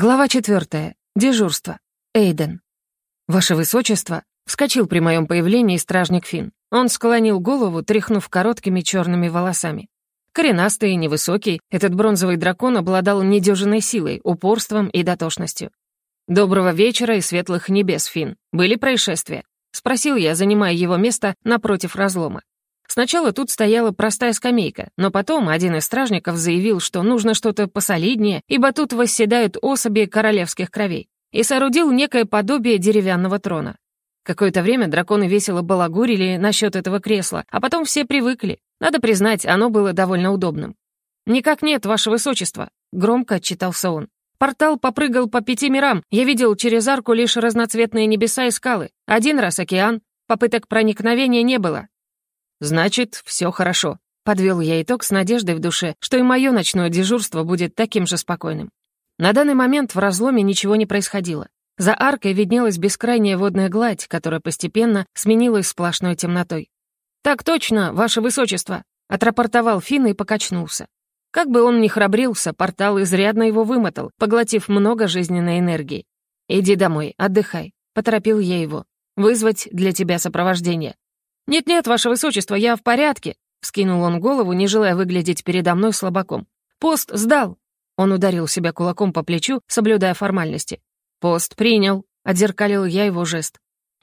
Глава четвертая. Дежурство. Эйден. «Ваше Высочество!» — вскочил при моем появлении стражник Фин. Он склонил голову, тряхнув короткими черными волосами. Коренастый и невысокий, этот бронзовый дракон обладал недюжинной силой, упорством и дотошностью. «Доброго вечера и светлых небес, Фин. Были происшествия?» — спросил я, занимая его место напротив разлома. Сначала тут стояла простая скамейка, но потом один из стражников заявил, что нужно что-то посолиднее, ибо тут восседают особи королевских кровей, и соорудил некое подобие деревянного трона. Какое-то время драконы весело балагурили насчет этого кресла, а потом все привыкли. Надо признать, оно было довольно удобным. «Никак нет, ваше высочество», — громко отчитался он. «Портал попрыгал по пяти мирам, я видел через арку лишь разноцветные небеса и скалы. Один раз океан, попыток проникновения не было. «Значит, все хорошо», — подвел я итог с надеждой в душе, что и мое ночное дежурство будет таким же спокойным. На данный момент в разломе ничего не происходило. За аркой виднелась бескрайняя водная гладь, которая постепенно сменилась сплошной темнотой. «Так точно, ваше высочество», — отрапортовал Финн и покачнулся. Как бы он ни храбрился, портал изрядно его вымотал, поглотив много жизненной энергии. «Иди домой, отдыхай», — поторопил я его. «Вызвать для тебя сопровождение. «Нет-нет, ваше высочество, я в порядке», — вскинул он голову, не желая выглядеть передо мной слабаком. «Пост сдал». Он ударил себя кулаком по плечу, соблюдая формальности. «Пост принял», — отзеркалил я его жест.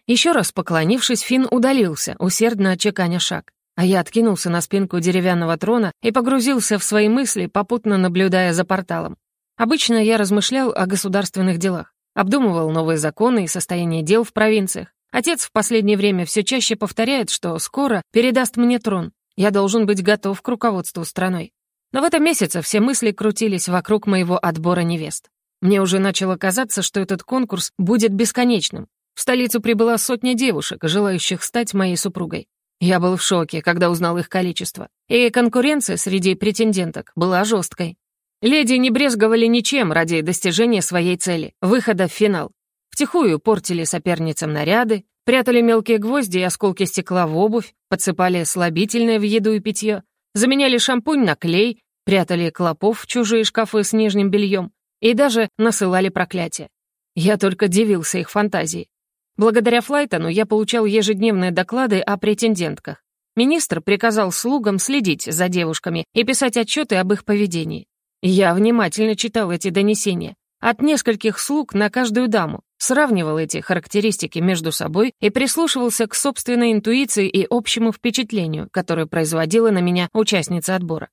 Еще раз поклонившись, Финн удалился, усердно отчеканя шаг. А я откинулся на спинку деревянного трона и погрузился в свои мысли, попутно наблюдая за порталом. Обычно я размышлял о государственных делах, обдумывал новые законы и состояние дел в провинциях, Отец в последнее время все чаще повторяет, что скоро передаст мне трон. Я должен быть готов к руководству страной. Но в этом месяце все мысли крутились вокруг моего отбора невест. Мне уже начало казаться, что этот конкурс будет бесконечным. В столицу прибыла сотня девушек, желающих стать моей супругой. Я был в шоке, когда узнал их количество. И конкуренция среди претенденток была жесткой. Леди не брезговали ничем ради достижения своей цели — выхода в финал. Втихую портили соперницам наряды, прятали мелкие гвозди и осколки стекла в обувь, подсыпали слабительное в еду и питье, заменяли шампунь на клей, прятали клопов в чужие шкафы с нижним бельем и даже насылали проклятия. Я только дивился их фантазии. Благодаря Флайтону я получал ежедневные доклады о претендентках. Министр приказал слугам следить за девушками и писать отчеты об их поведении. Я внимательно читал эти донесения. От нескольких слуг на каждую даму, сравнивал эти характеристики между собой и прислушивался к собственной интуиции и общему впечатлению, которое производила на меня участница отбора.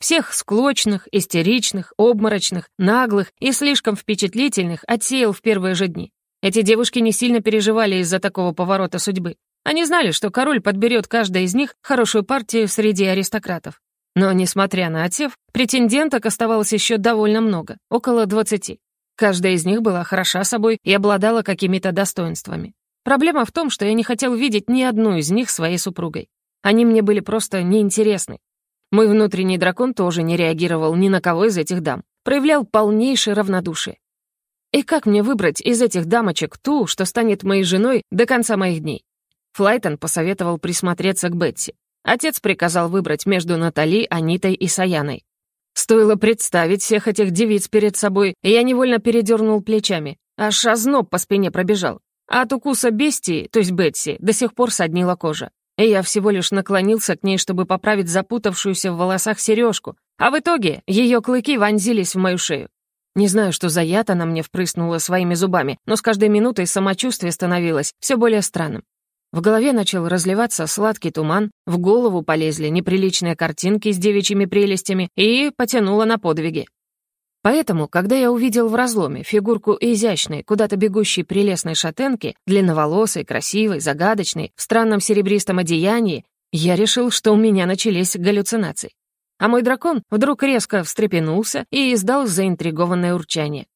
Всех склочных, истеричных, обморочных, наглых и слишком впечатлительных отсеял в первые же дни. Эти девушки не сильно переживали из-за такого поворота судьбы. Они знали, что король подберет каждой из них хорошую партию среди аристократов. Но, несмотря на отсев, претенденток оставалось еще довольно много, около двадцати. Каждая из них была хороша собой и обладала какими-то достоинствами. Проблема в том, что я не хотел видеть ни одну из них своей супругой. Они мне были просто неинтересны. Мой внутренний дракон тоже не реагировал ни на кого из этих дам, проявлял полнейшее равнодушие. И как мне выбрать из этих дамочек ту, что станет моей женой до конца моих дней? Флайтон посоветовал присмотреться к Бетси. Отец приказал выбрать между Натали, Анитой и Саяной. Стоило представить всех этих девиц перед собой, и я невольно передернул плечами. Аж озноб по спине пробежал. А от укуса бестии, то есть Бетси, до сих пор соднила кожа. И я всего лишь наклонился к ней, чтобы поправить запутавшуюся в волосах сережку, а в итоге ее клыки вонзились в мою шею. Не знаю, что за яд она мне впрыснула своими зубами, но с каждой минутой самочувствие становилось все более странным. В голове начал разливаться сладкий туман, в голову полезли неприличные картинки с девичьими прелестями и потянуло на подвиги. Поэтому, когда я увидел в разломе фигурку изящной, куда-то бегущей прелестной шатенки, длинноволосой, красивой, загадочной, в странном серебристом одеянии, я решил, что у меня начались галлюцинации. А мой дракон вдруг резко встрепенулся и издал заинтригованное урчание.